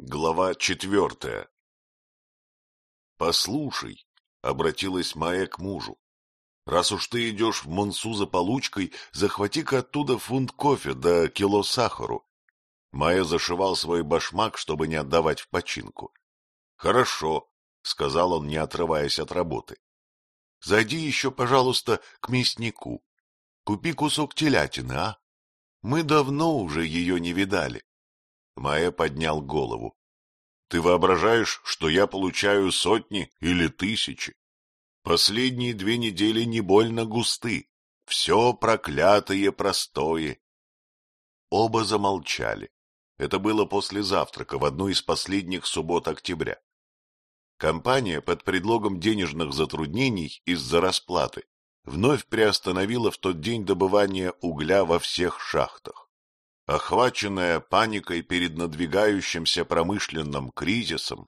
Глава четвертая «Послушай», — обратилась Майя к мужу, — «раз уж ты идешь в Монсу за получкой, захвати-ка оттуда фунт кофе да кило сахару». Майя зашивал свой башмак, чтобы не отдавать в починку. «Хорошо», — сказал он, не отрываясь от работы. «Зайди еще, пожалуйста, к мяснику. Купи кусок телятины, а? Мы давно уже ее не видали». Майя поднял голову. Ты воображаешь, что я получаю сотни или тысячи? Последние две недели не больно густы. Все проклятое простое. Оба замолчали. Это было после завтрака в одну из последних суббот октября. Компания под предлогом денежных затруднений из-за расплаты вновь приостановила в тот день добывание угля во всех шахтах. Охваченная паникой перед надвигающимся промышленным кризисом,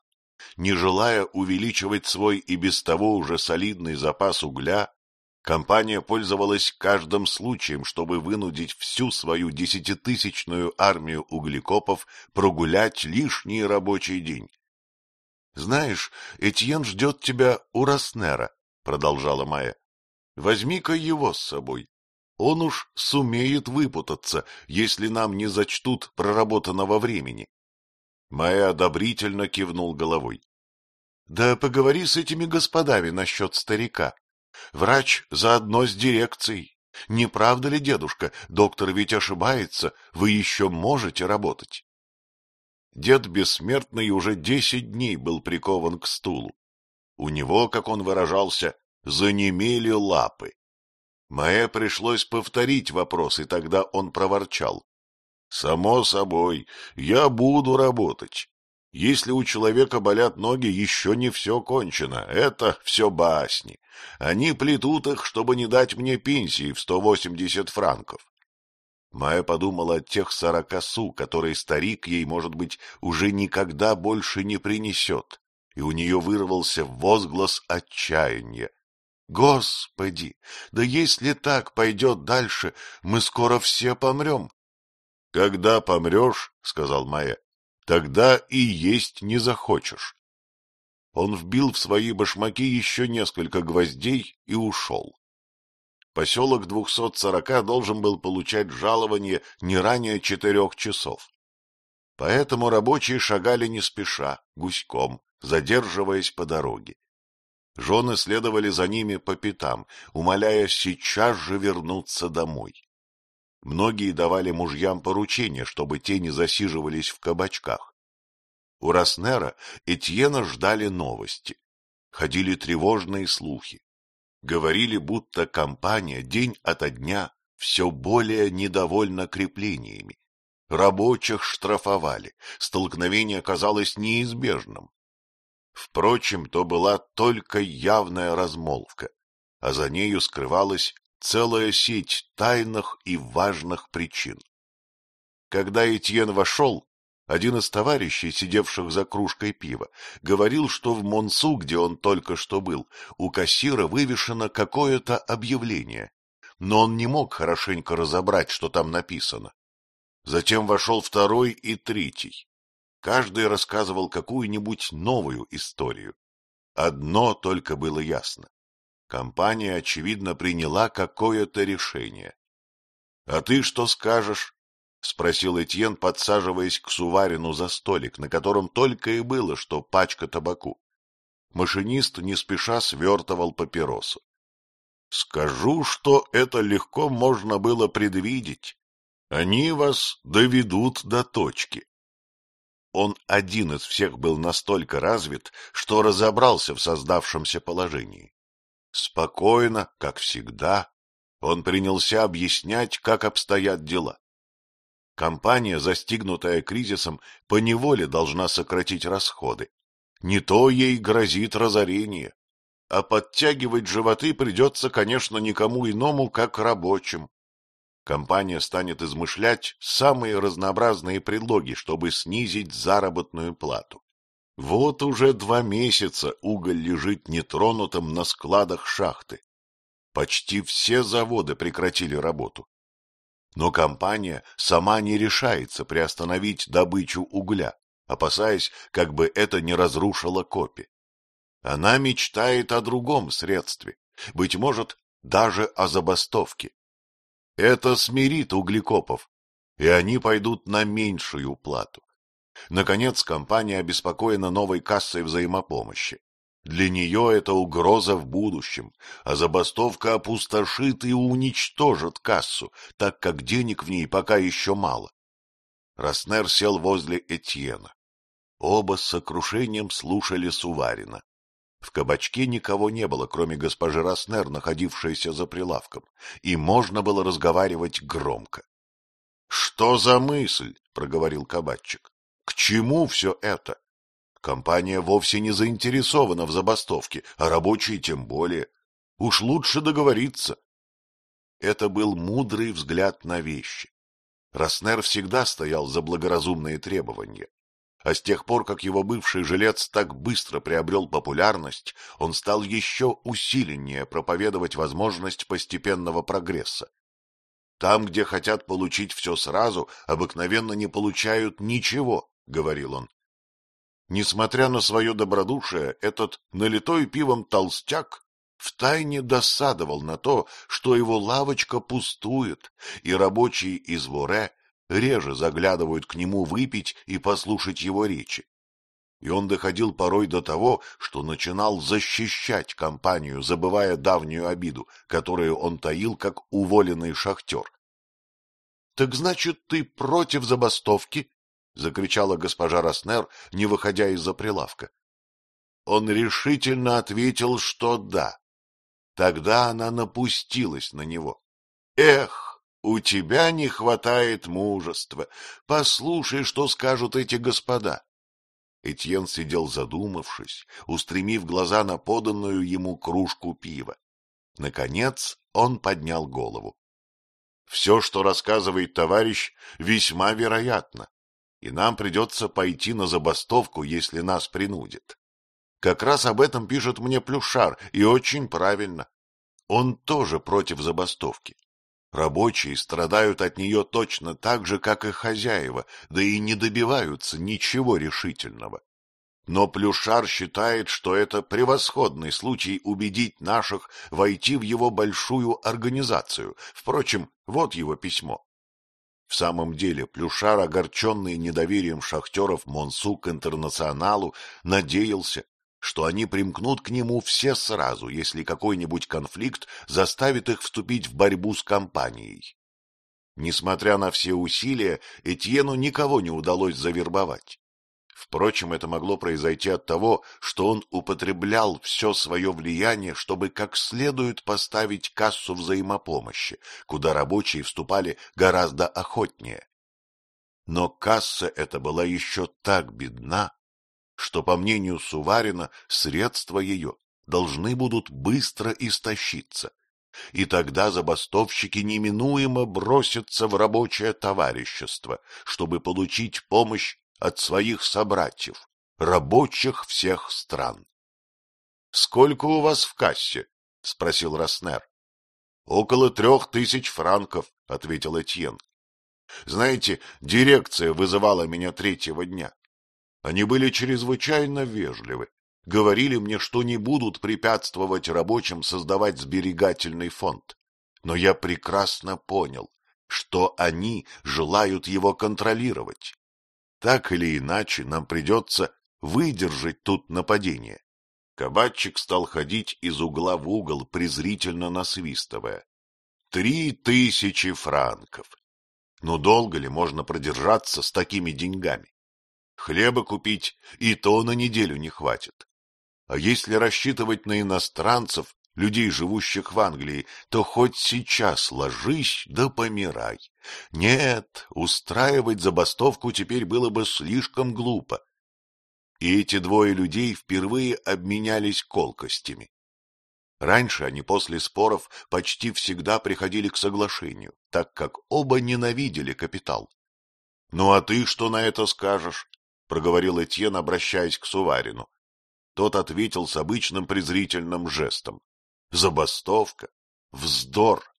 не желая увеличивать свой и без того уже солидный запас угля, компания пользовалась каждым случаем, чтобы вынудить всю свою десятитысячную армию углекопов прогулять лишний рабочий день. — Знаешь, Этьен ждет тебя у Роснера, — продолжала Майя. — Возьми-ка его с собой. Он уж сумеет выпутаться, если нам не зачтут проработанного времени. Майя одобрительно кивнул головой. — Да поговори с этими господами насчет старика. Врач заодно с дирекцией. Не правда ли, дедушка, доктор ведь ошибается, вы еще можете работать? Дед бессмертный уже десять дней был прикован к стулу. У него, как он выражался, занемели лапы. Маэ пришлось повторить вопрос, и тогда он проворчал. — Само собой, я буду работать. Если у человека болят ноги, еще не все кончено. Это все басни. Они плетут их, чтобы не дать мне пенсии в сто восемьдесят франков. Майя подумала о тех сорока су, которые старик ей, может быть, уже никогда больше не принесет, и у нее вырвался возглас отчаяния. Господи, да если так пойдет дальше, мы скоро все помрем. — Когда помрешь, — сказал Майя, — тогда и есть не захочешь. Он вбил в свои башмаки еще несколько гвоздей и ушел. Поселок двухсот сорока должен был получать жалование не ранее четырех часов. Поэтому рабочие шагали не спеша, гуськом, задерживаясь по дороге. Жены следовали за ними по пятам, умоляя сейчас же вернуться домой. Многие давали мужьям поручения, чтобы те не засиживались в кабачках. У Роснера Этьена ждали новости. Ходили тревожные слухи. Говорили, будто компания день ото дня все более недовольна креплениями. Рабочих штрафовали, столкновение казалось неизбежным. Впрочем, то была только явная размолвка, а за нею скрывалась целая сеть тайных и важных причин. Когда Этьен вошел, один из товарищей, сидевших за кружкой пива, говорил, что в Монсу, где он только что был, у кассира вывешено какое-то объявление, но он не мог хорошенько разобрать, что там написано. Затем вошел второй и третий. Каждый рассказывал какую-нибудь новую историю. Одно только было ясно. Компания, очевидно, приняла какое-то решение. — А ты что скажешь? — спросил Этьен, подсаживаясь к Суварину за столик, на котором только и было, что пачка табаку. Машинист не спеша свертывал папиросу. — Скажу, что это легко можно было предвидеть. Они вас доведут до точки. Он один из всех был настолько развит, что разобрался в создавшемся положении. Спокойно, как всегда, он принялся объяснять, как обстоят дела. Компания, застигнутая кризисом, поневоле должна сократить расходы. Не то ей грозит разорение. А подтягивать животы придется, конечно, никому иному, как рабочим. Компания станет измышлять самые разнообразные предлоги, чтобы снизить заработную плату. Вот уже два месяца уголь лежит нетронутым на складах шахты. Почти все заводы прекратили работу. Но компания сама не решается приостановить добычу угля. опасаясь, как бы это не разрушило копи. Она мечтает о другом средстве, быть может, даже о забастовке. Это смирит углекопов, и они пойдут на меньшую плату. Наконец, компания обеспокоена новой кассой взаимопомощи. Для нее это угроза в будущем, а забастовка опустошит и уничтожит кассу, так как денег в ней пока еще мало. Роснер сел возле Этьена. Оба с сокрушением слушали Суварина. В кабачке никого не было, кроме госпожи Роснер, находившейся за прилавком, и можно было разговаривать громко. — Что за мысль? — проговорил кабачик. — К чему все это? Компания вовсе не заинтересована в забастовке, а рабочие тем более. Уж лучше договориться. Это был мудрый взгляд на вещи. Роснер всегда стоял за благоразумные требования. А с тех пор, как его бывший жилец так быстро приобрел популярность, он стал еще усиленнее проповедовать возможность постепенного прогресса. Там, где хотят получить все сразу, обыкновенно не получают ничего, — говорил он. Несмотря на свое добродушие, этот налитой пивом толстяк втайне досадовал на то, что его лавочка пустует, и рабочие из Воре реже заглядывают к нему выпить и послушать его речи. И он доходил порой до того, что начинал защищать компанию, забывая давнюю обиду, которую он таил, как уволенный шахтер. — Так значит, ты против забастовки? — закричала госпожа Роснер, не выходя из-за прилавка. Он решительно ответил, что да. Тогда она напустилась на него. — Эх, у тебя не хватает мужества. Послушай, что скажут эти господа. Этьен сидел задумавшись, устремив глаза на поданную ему кружку пива. Наконец он поднял голову. — Все, что рассказывает товарищ, весьма вероятно и нам придется пойти на забастовку, если нас принудят. Как раз об этом пишет мне Плюшар, и очень правильно. Он тоже против забастовки. Рабочие страдают от нее точно так же, как и хозяева, да и не добиваются ничего решительного. Но Плюшар считает, что это превосходный случай убедить наших войти в его большую организацию. Впрочем, вот его письмо. В самом деле, Плюшар, огорченный недоверием шахтеров Монсу к интернационалу, надеялся, что они примкнут к нему все сразу, если какой-нибудь конфликт заставит их вступить в борьбу с компанией. Несмотря на все усилия, Этьену никого не удалось завербовать. Впрочем, это могло произойти от того, что он употреблял все свое влияние, чтобы как следует поставить кассу взаимопомощи, куда рабочие вступали гораздо охотнее. Но касса эта была еще так бедна, что, по мнению Суварина, средства ее должны будут быстро истощиться, и тогда забастовщики неминуемо бросятся в рабочее товарищество, чтобы получить помощь от своих собратьев, рабочих всех стран. — Сколько у вас в кассе? — спросил Роснер. — Около трех тысяч франков, — ответил Этьен. — Знаете, дирекция вызывала меня третьего дня. Они были чрезвычайно вежливы, говорили мне, что не будут препятствовать рабочим создавать сберегательный фонд. Но я прекрасно понял, что они желают его контролировать. Так или иначе, нам придется выдержать тут нападение. Кабачик стал ходить из угла в угол, презрительно насвистывая. Три тысячи франков! Но долго ли можно продержаться с такими деньгами? Хлеба купить и то на неделю не хватит. А если рассчитывать на иностранцев, людей, живущих в Англии, то хоть сейчас ложись да помирай. Нет, устраивать забастовку теперь было бы слишком глупо. И эти двое людей впервые обменялись колкостями. Раньше они после споров почти всегда приходили к соглашению, так как оба ненавидели капитал. — Ну а ты что на это скажешь? — проговорил Этьен, обращаясь к Суварину. Тот ответил с обычным презрительным жестом. Забастовка? Вздор!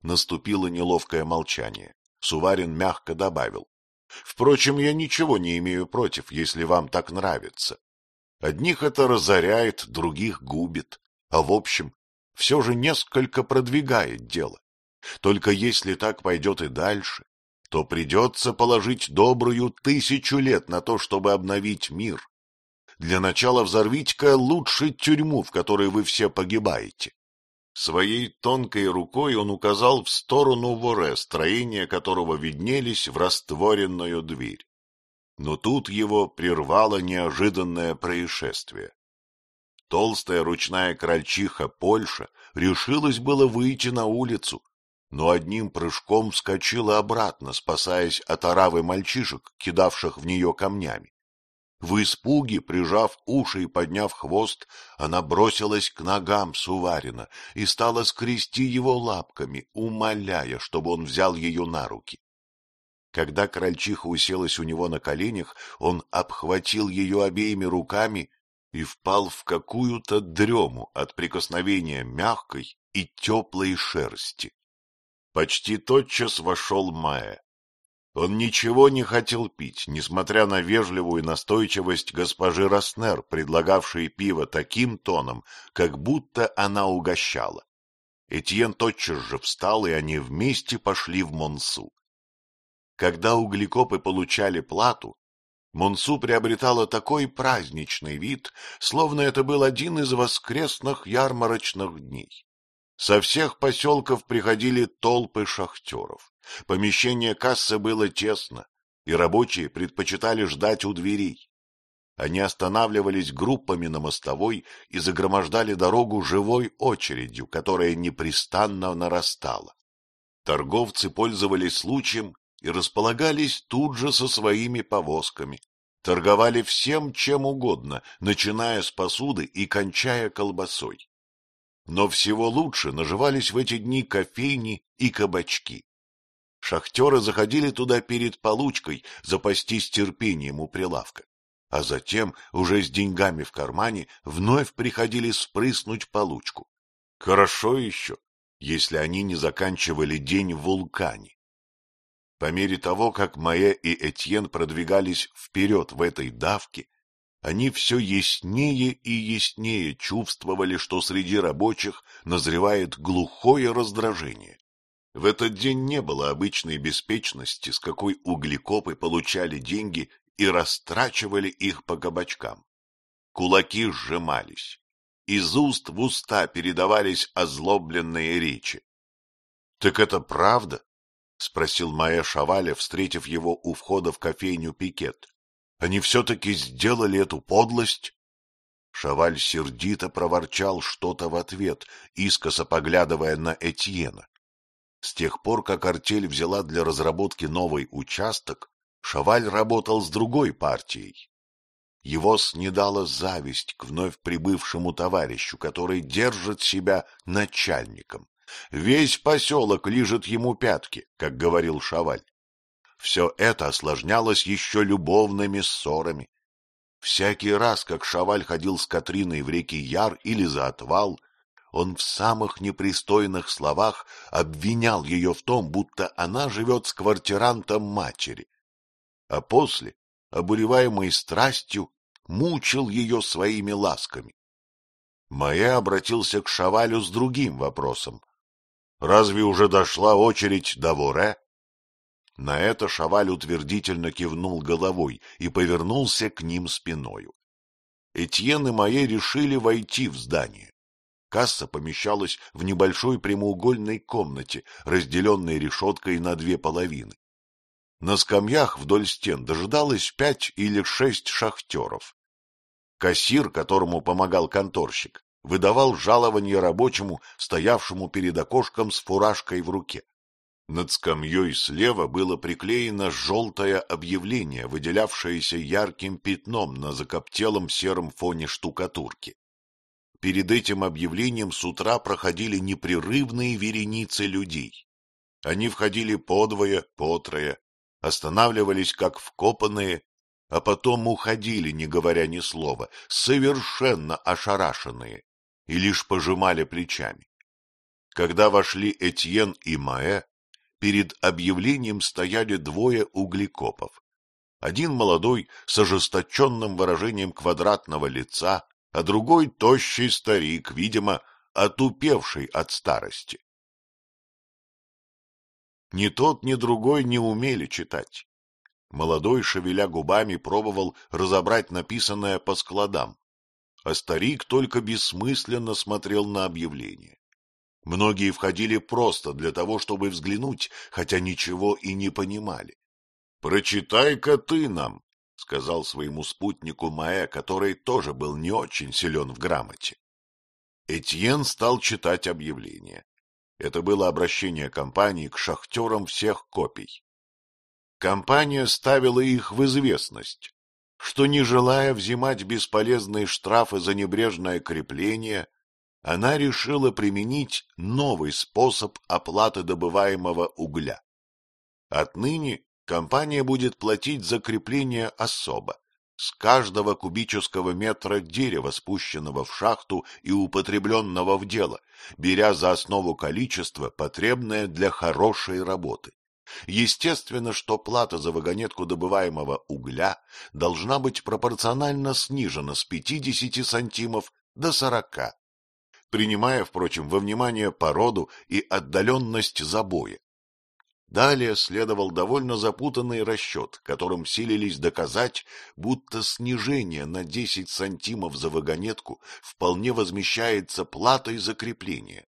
Наступило неловкое молчание. Суварин мягко добавил. Впрочем, я ничего не имею против, если вам так нравится. Одних это разоряет, других губит, а в общем, все же несколько продвигает дело. Только если так пойдет и дальше, то придется положить добрую тысячу лет на то, чтобы обновить мир. Для начала взорвите-ка лучше тюрьму, в которой вы все погибаете. Своей тонкой рукой он указал в сторону воре, строения которого виднелись в растворенную дверь. Но тут его прервало неожиданное происшествие. Толстая ручная крольчиха Польша решилась было выйти на улицу, но одним прыжком вскочила обратно, спасаясь от оравы мальчишек, кидавших в нее камнями. В испуге, прижав уши и подняв хвост, она бросилась к ногам Суварина и стала скрести его лапками, умоляя, чтобы он взял ее на руки. Когда крольчиха уселась у него на коленях, он обхватил ее обеими руками и впал в какую-то дрему от прикосновения мягкой и теплой шерсти. Почти тотчас вошел Майя. Он ничего не хотел пить, несмотря на вежливую настойчивость госпожи Роснер, предлагавшей пиво таким тоном, как будто она угощала. Этьен тотчас же встал, и они вместе пошли в Монсу. Когда углекопы получали плату, Монсу приобретала такой праздничный вид, словно это был один из воскресных ярмарочных дней. Со всех поселков приходили толпы шахтеров. Помещение кассы было тесно, и рабочие предпочитали ждать у дверей. Они останавливались группами на мостовой и загромождали дорогу живой очередью, которая непрестанно нарастала. Торговцы пользовались случаем и располагались тут же со своими повозками. Торговали всем, чем угодно, начиная с посуды и кончая колбасой но всего лучше наживались в эти дни кофейни и кабачки. Шахтеры заходили туда перед получкой запастись терпением у прилавка, а затем, уже с деньгами в кармане, вновь приходили спрыснуть получку. Хорошо еще, если они не заканчивали день в вулкане. По мере того, как Маэ и Этьен продвигались вперед в этой давке, они все яснее и яснее чувствовали, что среди рабочих назревает глухое раздражение. В этот день не было обычной беспечности, с какой углекопы получали деньги и растрачивали их по кабачкам. Кулаки сжимались, из уст в уста передавались озлобленные речи. — Так это правда? — спросил Майя Шаваля, встретив его у входа в кофейню Пикет. Они все-таки сделали эту подлость? Шаваль сердито проворчал что-то в ответ, искоса поглядывая на Этьена. С тех пор, как артель взяла для разработки новый участок, Шаваль работал с другой партией. Его снедала зависть к вновь прибывшему товарищу, который держит себя начальником. Весь поселок лижет ему пятки, как говорил Шаваль. Все это осложнялось еще любовными ссорами. Всякий раз, как Шаваль ходил с Катриной в реки Яр или за отвал, он в самых непристойных словах обвинял ее в том, будто она живет с квартирантом матери. А после, обуреваемый страстью, мучил ее своими ласками. Майя обратился к Шавалю с другим вопросом. — Разве уже дошла очередь до Воре? На это Шаваль утвердительно кивнул головой и повернулся к ним спиною. Этьен и Майе решили войти в здание. Касса помещалась в небольшой прямоугольной комнате, разделенной решеткой на две половины. На скамьях вдоль стен дожидалось пять или шесть шахтеров. Кассир, которому помогал конторщик, выдавал жалование рабочему, стоявшему перед окошком с фуражкой в руке. Над скамьей слева было приклеено желтое объявление, выделявшееся ярким пятном на закоптелом сером фоне штукатурки. Перед этим объявлением с утра проходили непрерывные вереницы людей. Они входили подвое, потрое, останавливались как вкопанные, а потом уходили, не говоря ни слова, совершенно ошарашенные, и лишь пожимали плечами. Когда вошли Этьен и Маэ, перед объявлением стояли двое углекопов. Один молодой с ожесточенным выражением квадратного лица, а другой тощий старик, видимо, отупевший от старости. Ни тот, ни другой не умели читать. Молодой, шевеля губами, пробовал разобрать написанное по складам, а старик только бессмысленно смотрел на объявление. Многие входили просто для того, чтобы взглянуть, хотя ничего и не понимали. — Прочитай-ка ты нам, — сказал своему спутнику Маэ, который тоже был не очень силен в грамоте. Этьен стал читать объявление. Это было обращение компании к шахтерам всех копий. Компания ставила их в известность, что, не желая взимать бесполезные штрафы за небрежное крепление, она решила применить новый способ оплаты добываемого угля. Отныне компания будет платить за крепление особо, с каждого кубического метра дерева, спущенного в шахту и употребленного в дело, беря за основу количество, потребное для хорошей работы. Естественно, что плата за вагонетку добываемого угля должна быть пропорционально снижена с 50 сантимов до 40, принимая, впрочем, во внимание породу и отдаленность забоя. Далее следовал довольно запутанный расчет, которым силились доказать, будто снижение на 10 сантимов за вагонетку вполне возмещается платой за крепление.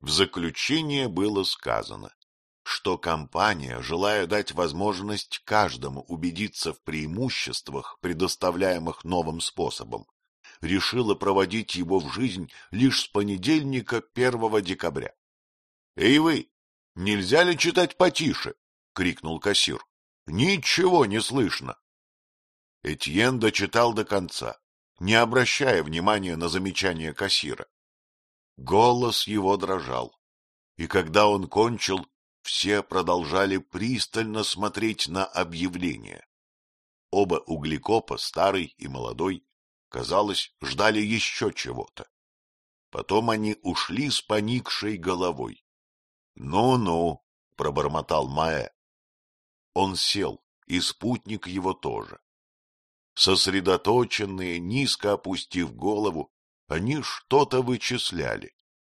В заключение было сказано, что компания, желая дать возможность каждому убедиться в преимуществах, предоставляемых новым способом, решила проводить его в жизнь лишь с понедельника 1 декабря. — Эй вы, нельзя ли читать потише? — крикнул кассир. — Ничего не слышно. Этьен дочитал до конца, не обращая внимания на замечание кассира. Голос его дрожал, и когда он кончил, все продолжали пристально смотреть на объявление. Оба углекопа, старый и молодой, казалось, ждали еще чего-то. Потом они ушли с поникшей головой. «Ну — Ну-ну, — пробормотал Маэ. Он сел, и спутник его тоже. Сосредоточенные, низко опустив голову, они что-то вычисляли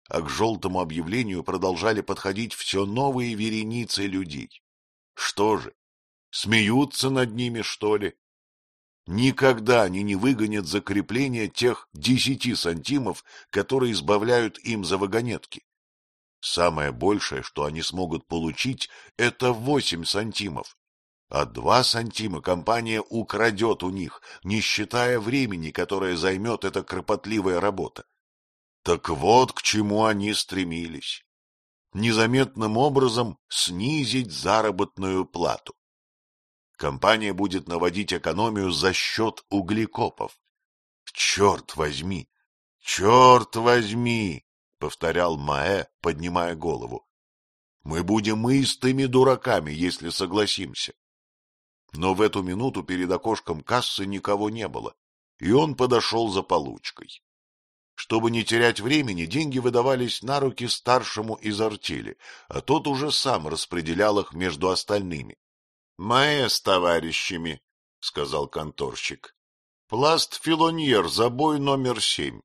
а к желтому объявлению продолжали подходить все новые вереницы людей. Что же, смеются над ними, что ли? Никогда они не выгонят закрепление тех десяти сантимов, которые избавляют им за вагонетки. Самое большее, что они смогут получить, это восемь сантимов, а два сантима компания украдет у них, не считая времени, которое займет эта кропотливая работа. Так вот к чему они стремились. Незаметным образом снизить заработную плату. Компания будет наводить экономию за счет углекопов. Черт возьми! Черт возьми! — повторял Маэ, поднимая голову. Мы будем истыми дураками, если согласимся. Но в эту минуту перед окошком кассы никого не было, и он подошел за получкой. Чтобы не терять времени, деньги выдавались на руки старшему из артели, а тот уже сам распределял их между остальными. — Маэ с товарищами, — сказал конторщик. — Пласт филоньер, забой номер семь.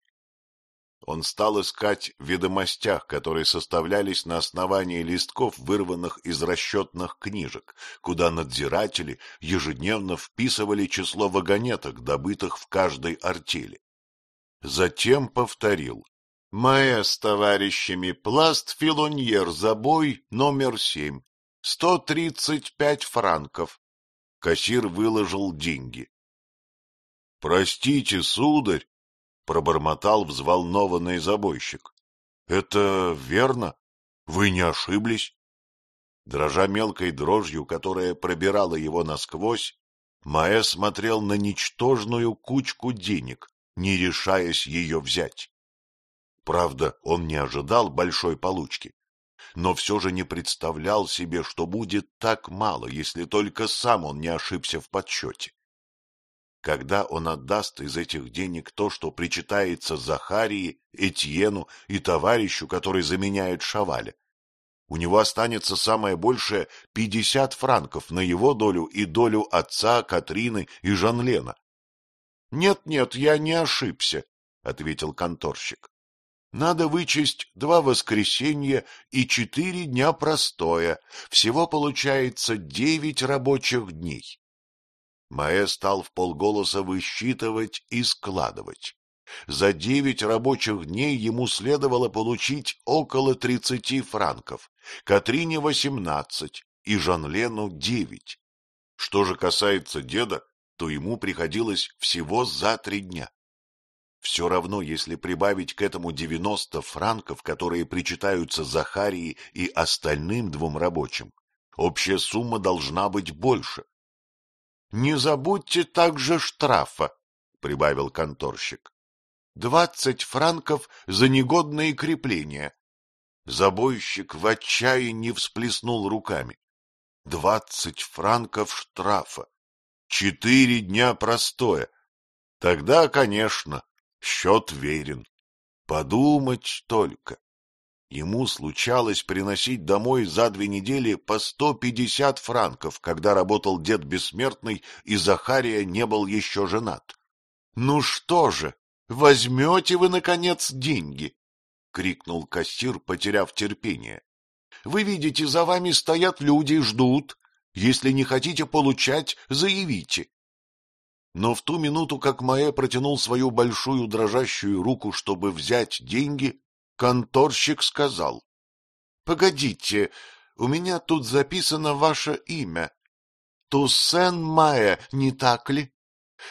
Он стал искать в ведомостях, которые составлялись на основании листков, вырванных из расчетных книжек, куда надзиратели ежедневно вписывали число вагонеток, добытых в каждой артели. Затем повторил. Маэ с товарищами, пласт филоньер, забой номер семь. Сто тридцать пять франков. Кассир выложил деньги. — Простите, сударь, — пробормотал взволнованный забойщик. — Это верно? Вы не ошиблись? Дрожа мелкой дрожью, которая пробирала его насквозь, Маэ смотрел на ничтожную кучку денег, не решаясь ее взять. Правда, он не ожидал большой получки, но все же не представлял себе, что будет так мало, если только сам он не ошибся в подсчете. Когда он отдаст из этих денег то, что причитается Захарии, Этьену и товарищу, который заменяет Шаваля, У него останется самое большее пятьдесят франков на его долю и долю отца, Катрины и Жанлена. «Нет, нет, я не ошибся», — ответил конторщик. «Надо вычесть два воскресенья и четыре дня простоя. Всего получается девять рабочих дней». Маэ стал в полголоса высчитывать и складывать. За девять рабочих дней ему следовало получить около тридцати франков, Катрине восемнадцать и Жанлену девять. Что же касается деда, то ему приходилось всего за три дня. Все равно, если прибавить к этому девяносто франков, которые причитаются Захарии и остальным двум рабочим, общая сумма должна быть больше. — Не забудьте также штрафа, — прибавил конторщик. — Двадцать франков за негодные крепления. Забойщик в отчаянии всплеснул руками. Двадцать франков штрафа. Четыре дня простоя. Тогда, конечно, счет верен. Подумать только. Ему случалось приносить домой за две недели по сто пятьдесят франков, когда работал дед бессмертный, и Захария не был еще женат. — Ну что же, возьмете вы, наконец, деньги? — крикнул кассир, потеряв терпение. — Вы видите, за вами стоят люди, ждут. Если не хотите получать, заявите. Но в ту минуту, как Маэ протянул свою большую дрожащую руку, чтобы взять деньги, конторщик сказал. — Погодите, у меня тут записано ваше имя. Туссен Маэ, не так ли?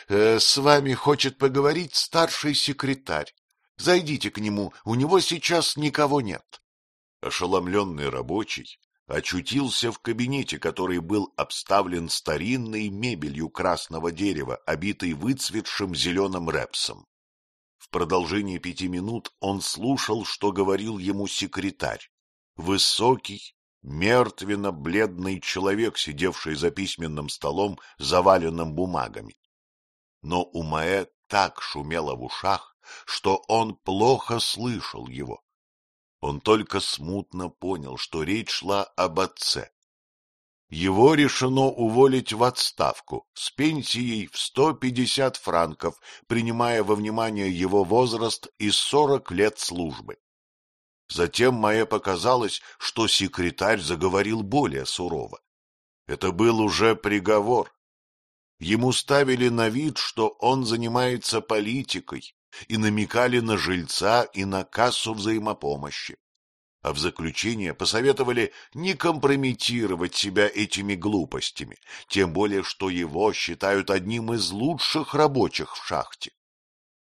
Э, с вами хочет поговорить старший секретарь. Зайдите к нему, у него сейчас никого нет. Ошеломленный рабочий очутился в кабинете, который был обставлен старинной мебелью красного дерева, обитой выцветшим зеленым репсом. В продолжении пяти минут он слушал, что говорил ему секретарь. Высокий, мертвенно-бледный человек, сидевший за письменным столом, заваленным бумагами. Но у Маэ так шумело в ушах, что он плохо слышал его. Он только смутно понял, что речь шла об отце. Его решено уволить в отставку с пенсией в 150 франков, принимая во внимание его возраст и 40 лет службы. Затем Мае показалось, что секретарь заговорил более сурово. Это был уже приговор. Ему ставили на вид, что он занимается политикой, и намекали на жильца и на кассу взаимопомощи. А в заключение посоветовали не компрометировать себя этими глупостями, тем более что его считают одним из лучших рабочих в шахте.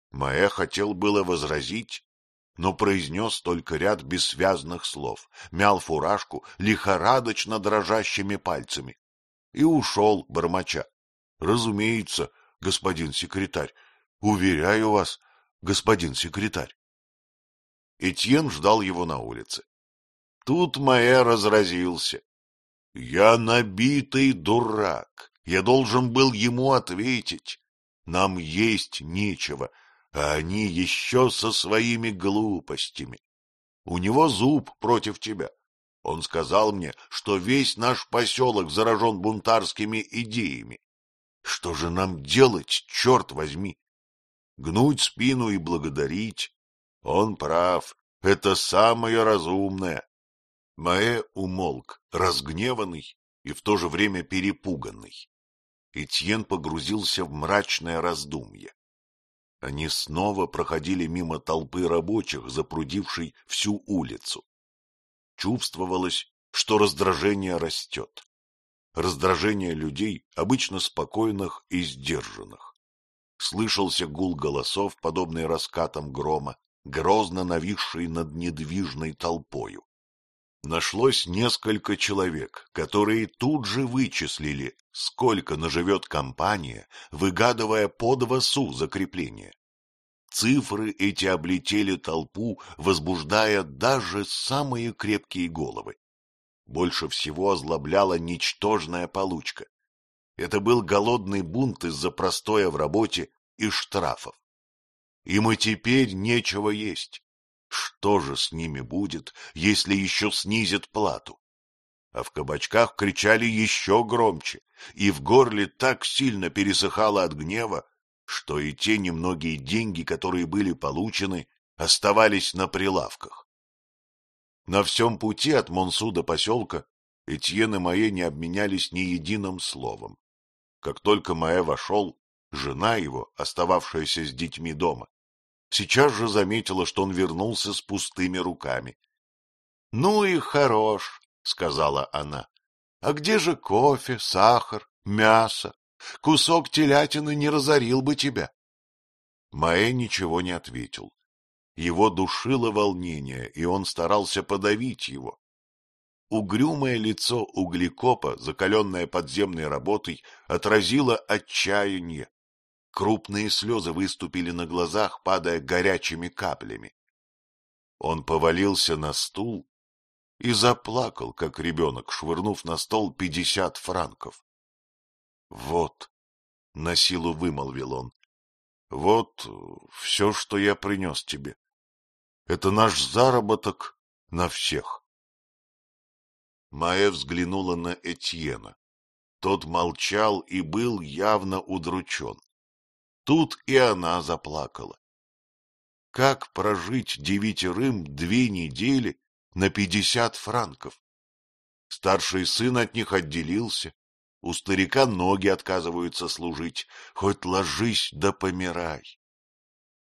Маэ хотел было возразить, но произнес только ряд бессвязных слов, мял фуражку лихорадочно дрожащими пальцами и ушел, бормоча. — Разумеется, господин секретарь, Уверяю вас, господин секретарь. Этьен ждал его на улице. Тут Маэ разразился. Я набитый дурак. Я должен был ему ответить. Нам есть нечего, а они еще со своими глупостями. У него зуб против тебя. Он сказал мне, что весь наш поселок заражен бунтарскими идеями. Что же нам делать, черт возьми? Гнуть спину и благодарить. Он прав, это самое разумное. Маэ умолк, разгневанный и в то же время перепуганный. Этьен погрузился в мрачное раздумье. Они снова проходили мимо толпы рабочих, запрудившей всю улицу. Чувствовалось, что раздражение растет. Раздражение людей, обычно спокойных и сдержанных слышался гул голосов, подобный раскатам грома, грозно нависший над недвижной толпою. Нашлось несколько человек, которые тут же вычислили, сколько наживет компания, выгадывая по два су закрепление. Цифры эти облетели толпу, возбуждая даже самые крепкие головы. Больше всего озлобляла ничтожная получка. Это был голодный бунт из-за простоя в работе и штрафов. Им и теперь нечего есть. Что же с ними будет, если еще снизят плату? А в кабачках кричали еще громче, и в горле так сильно пересыхало от гнева, что и те немногие деньги, которые были получены, оставались на прилавках. На всем пути от Монсу до поселка Этьен и Маэ не обменялись ни единым словом. Как только Маэ вошел, жена его, остававшаяся с детьми дома, сейчас же заметила, что он вернулся с пустыми руками. — Ну и хорош, — сказала она. — А где же кофе, сахар, мясо? Кусок телятины не разорил бы тебя. Маэ ничего не ответил. Его душило волнение, и он старался подавить его. Угрюмое лицо углекопа, закаленное подземной работой, отразило отчаяние. Крупные слезы выступили на глазах, падая горячими каплями. Он повалился на стул и заплакал, как ребенок, швырнув на стол пятьдесят франков. — Вот, — на силу вымолвил он, — вот все, что я принес тебе. Это наш заработок на всех. Майя взглянула на Этьена. Тот молчал и был явно удручен. Тут и она заплакала. Как прожить девятерым две недели на пятьдесят франков? Старший сын от них отделился, у старика ноги отказываются служить, хоть ложись да помирай.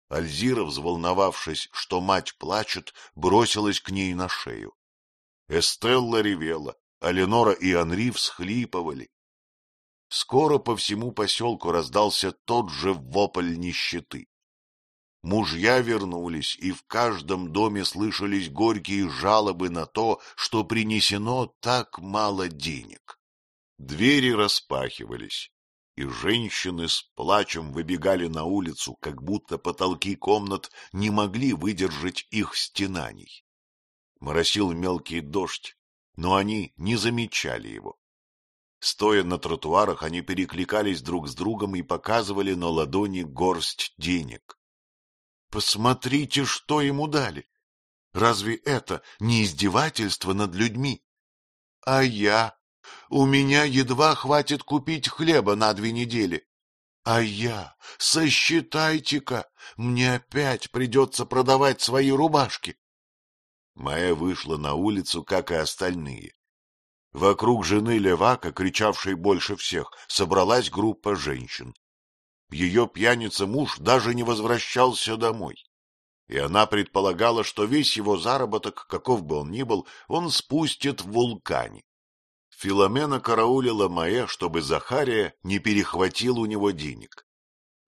Альзира, взволновавшись, что мать плачет, бросилась к ней на шею. Эстелла ревела, а Ленора и Анри всхлипывали. Скоро по всему поселку раздался тот же вопль нищеты. Мужья вернулись, и в каждом доме слышались горькие жалобы на то, что принесено так мало денег. Двери распахивались, и женщины с плачем выбегали на улицу, как будто потолки комнат не могли выдержать их стенаний. Моросил мелкий дождь, но они не замечали его. Стоя на тротуарах, они перекликались друг с другом и показывали на ладони горсть денег. — Посмотрите, что ему дали! Разве это не издевательство над людьми? А я? У меня едва хватит купить хлеба на две недели. А я, сосчитайте-ка, мне опять придется продавать свои рубашки. Майя вышла на улицу, как и остальные. Вокруг жены Левака, кричавшей больше всех, собралась группа женщин. Ее пьяница-муж даже не возвращался домой. И она предполагала, что весь его заработок, каков бы он ни был, он спустит в вулкане. Филомена караулила Маэ, чтобы Захария не перехватил у него денег.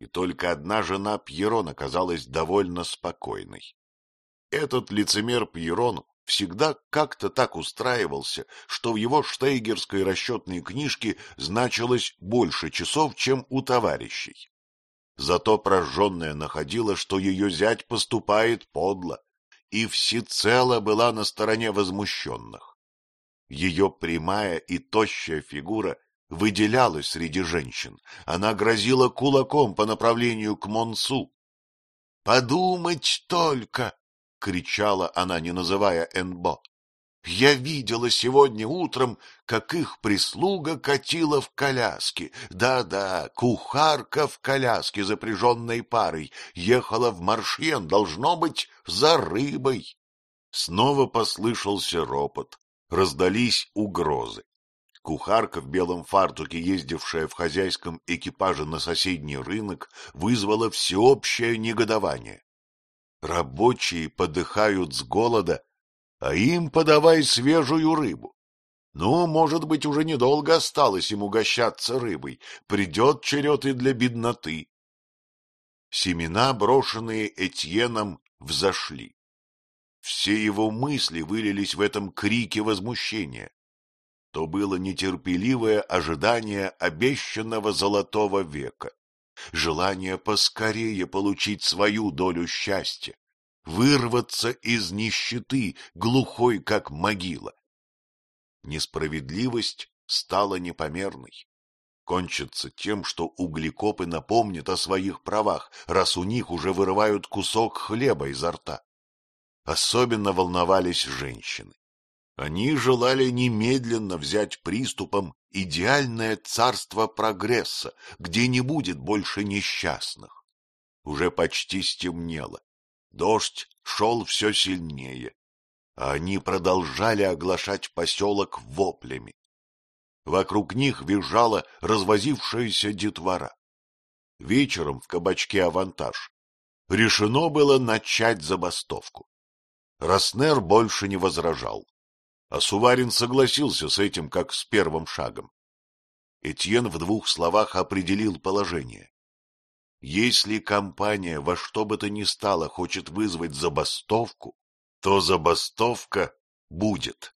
И только одна жена Пьерон оказалась довольно спокойной. Этот лицемер Пьерон всегда как-то так устраивался, что в его штейгерской расчетной книжке значилось больше часов, чем у товарищей. Зато прожженная находила, что ее зять поступает подло, и всецело была на стороне возмущенных. Ее прямая и тощая фигура выделялась среди женщин. Она грозила кулаком по направлению к Монсу. — Подумать только! — кричала она, не называя Энбо. — Я видела сегодня утром, как их прислуга катила в коляске. Да-да, кухарка в коляске, запряженной парой, ехала в маршьен, должно быть, за рыбой. Снова послышался ропот, раздались угрозы. Кухарка в белом фартуке, ездившая в хозяйском экипаже на соседний рынок, вызвала всеобщее негодование. Рабочие подыхают с голода, а им подавай свежую рыбу. Ну, может быть, уже недолго осталось им угощаться рыбой, придет черед и для бедноты. Семена, брошенные Этьеном, взошли. Все его мысли вылились в этом крике возмущения. То было нетерпеливое ожидание обещанного золотого века желание поскорее получить свою долю счастья, вырваться из нищеты, глухой как могила. Несправедливость стала непомерной. Кончится тем, что углекопы напомнят о своих правах, раз у них уже вырывают кусок хлеба изо рта. Особенно волновались женщины. Они желали немедленно взять приступом идеальное царство прогресса, где не будет больше несчастных. Уже почти стемнело. Дождь шел все сильнее, а они продолжали оглашать поселок воплями. Вокруг них визжала развозившаяся детвора. Вечером в кабачке «Авантаж» решено было начать забастовку. Роснер больше не возражал, а Суварин согласился с этим как с первым шагом. Этьен в двух словах определил положение. Если компания во что бы то ни стало хочет вызвать забастовку, то забастовка будет.